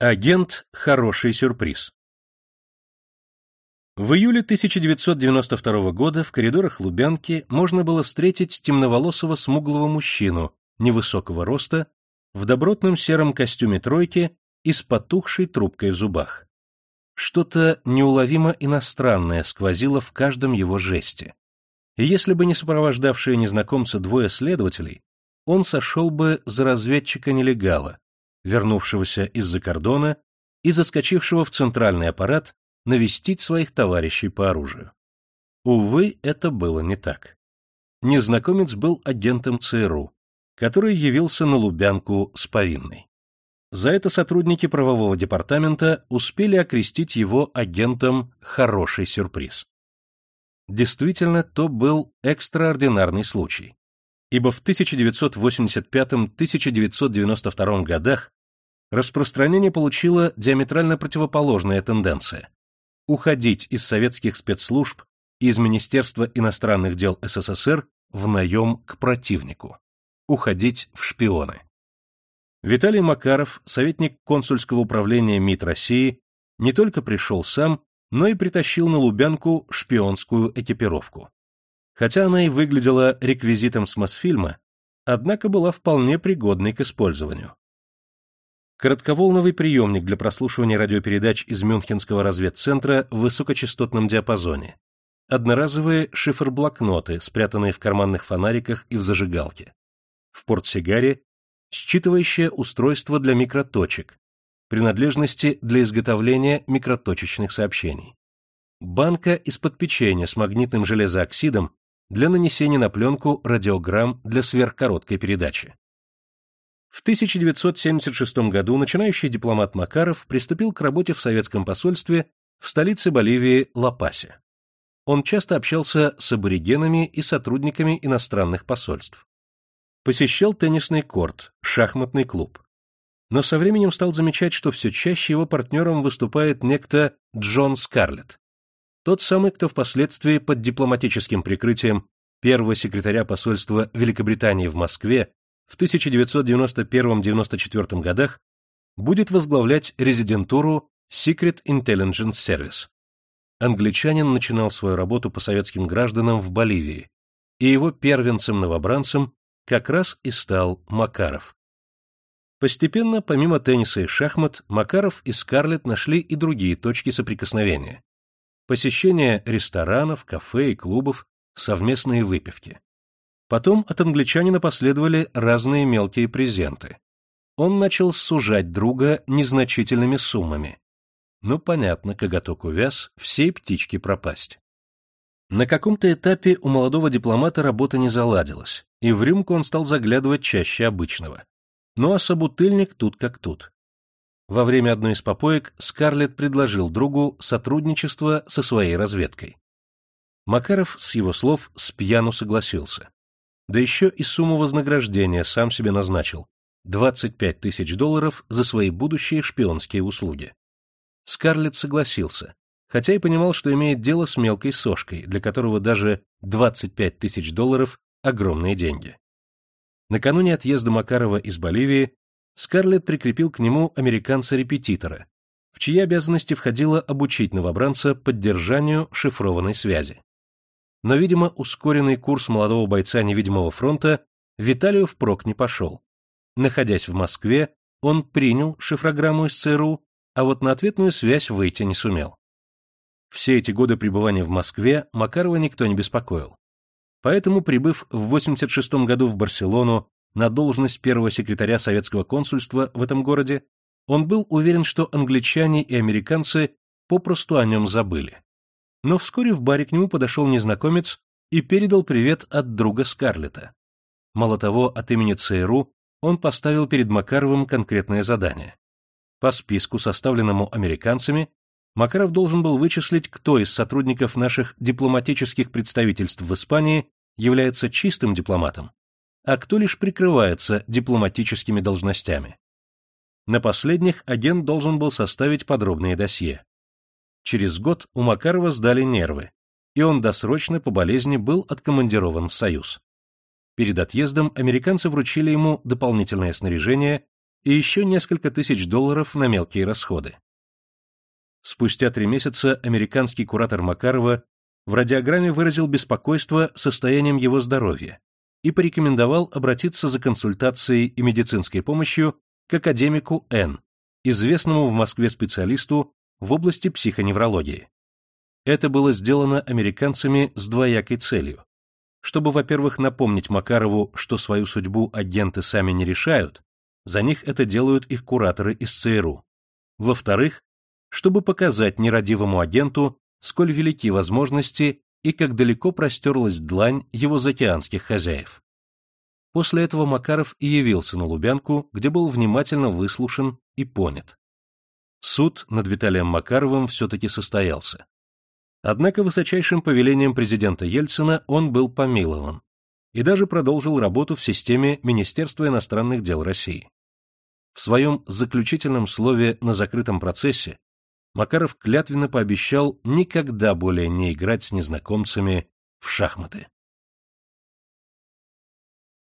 Агент – хороший сюрприз. В июле 1992 года в коридорах Лубянки можно было встретить темноволосого смуглого мужчину невысокого роста в добротном сером костюме тройки и с потухшей трубкой в зубах. Что-то неуловимо иностранное сквозило в каждом его жесте. И если бы не сопровождавшие незнакомца двое следователей, он сошел бы за разведчика-нелегала, вернувшегося из-за кордона и заскочившего в центральный аппарат навестить своих товарищей по оружию. Увы, это было не так. Незнакомец был агентом ЦРУ, который явился на Лубянку с повинной. За это сотрудники правового департамента успели окрестить его агентом «хороший сюрприз». Действительно, то был экстраординарный случай, ибо в 1985-1992 годах распространение получила диаметрально противоположная тенденция – уходить из советских спецслужб и из Министерства иностранных дел СССР в наем к противнику, уходить в шпионы. Виталий Макаров, советник консульского управления МИД России, не только пришел сам, но и притащил на Лубянку шпионскую экипировку. Хотя она и выглядела реквизитом с Мосфильма, однако была вполне пригодной к использованию. Коротковолновый приемник для прослушивания радиопередач из Мюнхенского разведцентра в высокочастотном диапазоне. Одноразовые шифр-блокноты, спрятанные в карманных фонариках и в зажигалке. В портсигаре считывающее устройство для микроточек, принадлежности для изготовления микроточечных сообщений. Банка из-под печенья с магнитным железооксидом для нанесения на пленку радиограмм для сверхкороткой передачи. В 1976 году начинающий дипломат Макаров приступил к работе в советском посольстве в столице Боливии Ла-Пасе. Он часто общался с аборигенами и сотрудниками иностранных посольств. Посещал теннисный корт, шахматный клуб. Но со временем стал замечать, что все чаще его партнером выступает некто Джон Скарлетт. Тот самый, кто впоследствии под дипломатическим прикрытием первого секретаря посольства Великобритании в Москве в 1991-94 годах будет возглавлять резидентуру Secret Intelligence Service. Англичанин начинал свою работу по советским гражданам в Боливии, и его первенцем-новобранцем как раз и стал Макаров. Постепенно, помимо тенниса и шахмат, Макаров и Скарлетт нашли и другие точки соприкосновения. Посещение ресторанов, кафе и клубов, совместные выпивки. Потом от англичанина последовали разные мелкие презенты. Он начал сужать друга незначительными суммами. Ну, понятно, коготок увяз, всей птички пропасть. На каком-то этапе у молодого дипломата работа не заладилась, и в рюмку он стал заглядывать чаще обычного. Ну а собутыльник тут как тут. Во время одной из попоек Скарлетт предложил другу сотрудничество со своей разведкой. Макаров, с его слов, с пьяну согласился да еще и сумму вознаграждения сам себе назначил — 25 тысяч долларов за свои будущие шпионские услуги. Скарлетт согласился, хотя и понимал, что имеет дело с мелкой сошкой, для которого даже 25 тысяч долларов — огромные деньги. Накануне отъезда Макарова из Боливии Скарлетт прикрепил к нему американца-репетитора, в чьи обязанности входило обучить новобранца поддержанию шифрованной связи но, видимо, ускоренный курс молодого бойца невидимого фронта Виталию впрок не пошел. Находясь в Москве, он принял шифрограмму из ЦРУ, а вот на ответную связь выйти не сумел. Все эти годы пребывания в Москве Макарова никто не беспокоил. Поэтому, прибыв в 86 году в Барселону на должность первого секретаря советского консульства в этом городе, он был уверен, что англичане и американцы попросту о нем забыли но вскоре в баре к нему подошел незнакомец и передал привет от друга Скарлета. Мало того, от имени ЦРУ он поставил перед Макаровым конкретное задание. По списку, составленному американцами, Макаров должен был вычислить, кто из сотрудников наших дипломатических представительств в Испании является чистым дипломатом, а кто лишь прикрывается дипломатическими должностями. На последних агент должен был составить подробные досье. Через год у Макарова сдали нервы, и он досрочно по болезни был откомандирован в Союз. Перед отъездом американцы вручили ему дополнительное снаряжение и еще несколько тысяч долларов на мелкие расходы. Спустя три месяца американский куратор Макарова в радиограмме выразил беспокойство состоянием его здоровья и порекомендовал обратиться за консультацией и медицинской помощью к академику Н, известному в Москве специалисту в области психоневрологии. Это было сделано американцами с двоякой целью. Чтобы, во-первых, напомнить Макарову, что свою судьбу агенты сами не решают, за них это делают их кураторы из ЦРУ. Во-вторых, чтобы показать нерадивому агенту, сколь велики возможности и как далеко простерлась длань его заокеанских хозяев. После этого Макаров и явился на Лубянку, где был внимательно выслушан и понят. Суд над Виталием Макаровым все-таки состоялся. Однако высочайшим повелением президента Ельцина он был помилован и даже продолжил работу в системе Министерства иностранных дел России. В своем заключительном слове на закрытом процессе Макаров клятвенно пообещал никогда более не играть с незнакомцами в шахматы.